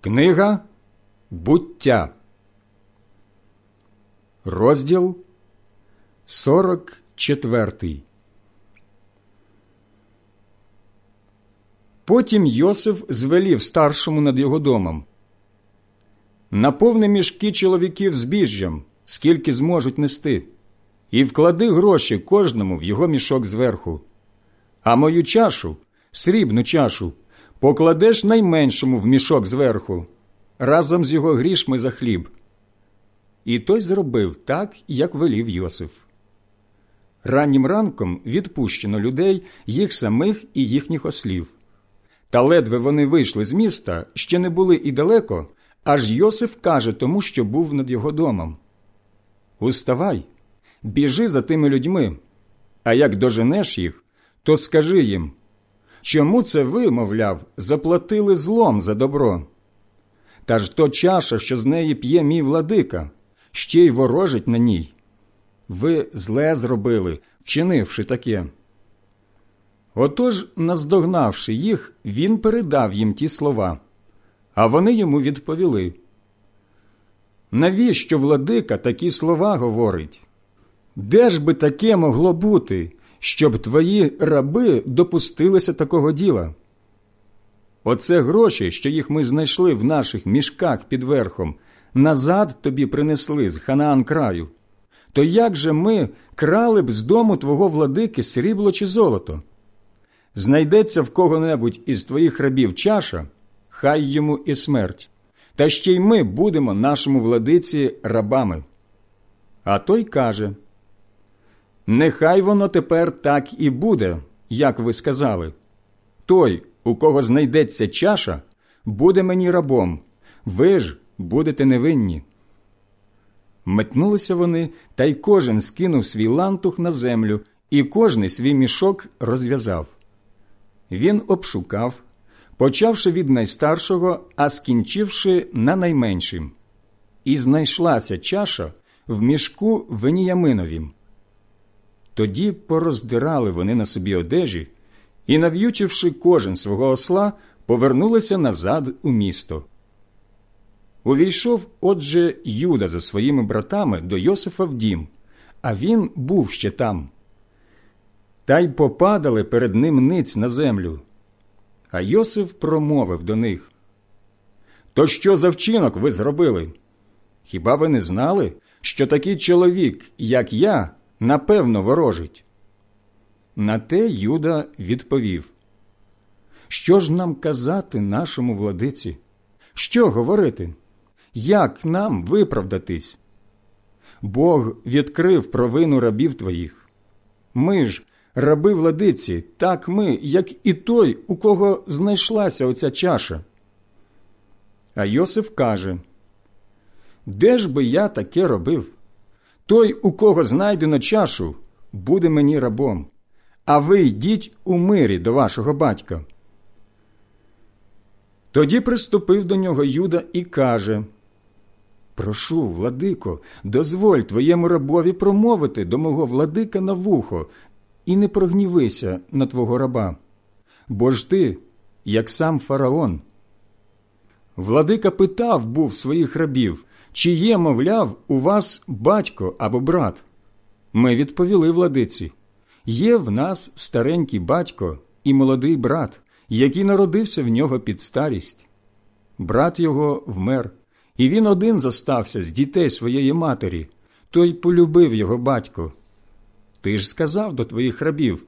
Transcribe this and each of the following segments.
Книга Буття, розділ 44 Потім Йосиф звелів старшому над його домом. Наповни мішки чоловіків збіжжям, скільки зможуть нести, і вклади гроші кожному в його мішок зверху. А мою чашу, срібну чашу, покладеш найменшому в мішок зверху, разом з його грішми за хліб. І той зробив так, як велів Йосиф. Раннім ранком відпущено людей, їх самих і їхніх ослів. Та ледве вони вийшли з міста, ще не були і далеко, аж Йосиф каже тому, що був над його домом Уставай, біжи за тими людьми, а як доженеш їх, то скажи їм Чому це ви, мовляв, заплатили злом за добро? Та ж то чаша, що з неї п'є мій владика, ще й ворожить на ній. Ви зле зробили, вчинивши таке. Отож, наздогнавши їх, він передав їм ті слова, а вони йому відповіли. Навіщо владика такі слова говорить? Де ж би таке могло бути, щоб твої раби допустилися такого діла? Оце гроші, що їх ми знайшли в наших мішках під верхом, назад тобі принесли з Ханаан краю. То як же ми крали б з дому твого владики срібло чи золото? Знайдеться в кого-небудь із твоїх рабів чаша, хай йому і смерть, та ще й ми будемо нашому владиці рабами. А той каже Нехай воно тепер так і буде, як ви сказали. Той, у кого знайдеться чаша, буде мені рабом, ви ж будете невинні. Метнулися вони, та й кожен скинув свій лантух на землю, і кожний свій мішок розв'язав. Він обшукав, почавши від найстаршого, а скінчивши на найменшим. І знайшлася чаша в мішку Веніяминовім. Тоді пороздирали вони на собі одежі і, нав'ючивши кожен свого осла, повернулися назад у місто. Увійшов, отже, Юда за своїми братами до Йосифа в дім, а він був ще там. Та й попадали перед ним ниць на землю. А Йосиф промовив до них То що за вчинок ви зробили? Хіба ви не знали, що такий чоловік, як я, напевно, ворожить? На те Юда відповів Що ж нам казати нашому владиці? Що говорити? Як нам виправдатись? Бог відкрив провину рабів твоїх. Ми ж, раби владиці, так ми, як і той, у кого знайшлася оця чаша. А Йосиф каже Де ж би я таке робив? Той, у кого знайдено чашу, буде мені рабом, а ви йдіть у мирі до вашого батька. Тоді приступив до нього Юда і каже Прошу, владико, дозволь твоєму рабові промовити до мого владика на вухо, і не прогнівися на твого раба, бо ж ти, як сам фараон. Владика питав був своїх рабів, чи є, мовляв, у вас батько або брат. Ми відповіли владиці є в нас старенький батько і молодий брат, який народився в нього під старість. Брат його вмер, і він один зостався з дітей своєї матері, той полюбив його батько. Ти ж сказав до твоїх рабів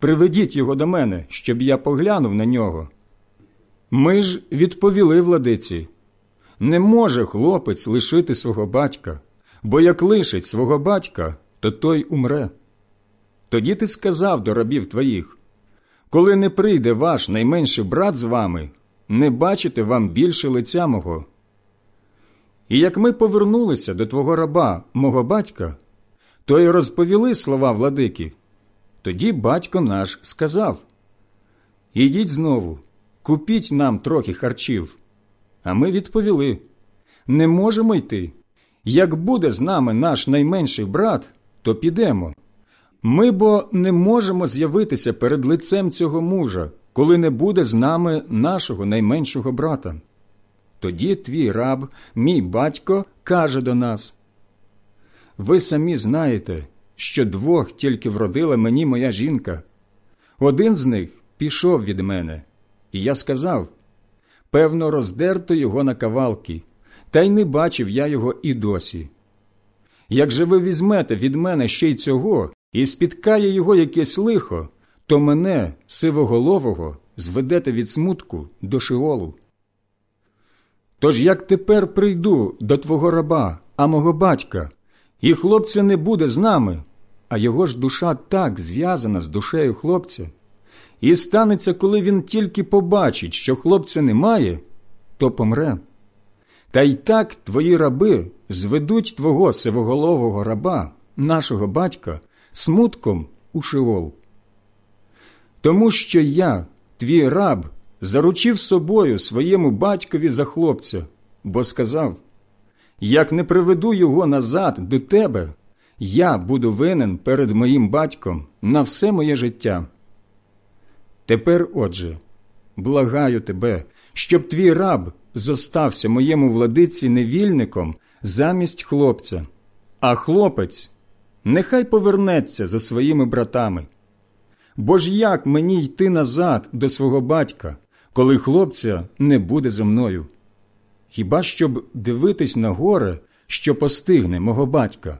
Приведіть його до мене, щоб я поглянув на нього. Ми ж відповіли владиці не може хлопець лишити свого батька, бо як лишить свого батька, то той умре. Тоді ти сказав до рабів твоїх коли не прийде ваш найменший брат з вами, не бачите вам більше лиця мого. І як ми повернулися до твого раба, мого батька, то й розповіли слова владики. Тоді батько наш сказав Ідіть знову, купіть нам трохи харчів. А ми відповіли не можемо йти. Як буде з нами наш найменший брат, то підемо. Ми бо не можемо з'явитися перед лицем цього мужа, коли не буде з нами нашого найменшого брата. тоді твій раб, мій батько, каже до нас Ви самі знаєте, що двох тільки вродила мені моя жінка. Один з них пішов від мене, і я сказав певно, роздерто його на кавалки, та й не бачив я його і досі. Як же ви візьмете від мене ще й цього, і спіткає його якесь лихо, то мене, сивоголового, зведете від смутку до шиолу. Тож як тепер прийду до твого раба, а мого батька, і хлопця не буде з нами, а його ж душа так зв'язана з душею хлопця, і станеться, коли він тільки побачить, що хлопця немає, то помре. Та й так твої раби зведуть твого сивоголового раба, нашого батька, смутком у шиол. Тому що я, твій раб, заручив собою своєму батькові за хлопця, бо сказав як не приведу його назад до тебе, я буду винен перед моїм батьком на все моє життя. Тепер, отже, благаю тебе, щоб твій раб зостався моєму владиці невільником замість хлопця, а хлопець нехай повернеться за своїми братами. Бо ж як мені йти назад до свого батька, коли хлопця не буде зо мною? Хіба щоб дивитись на горе, що постигне мого батька?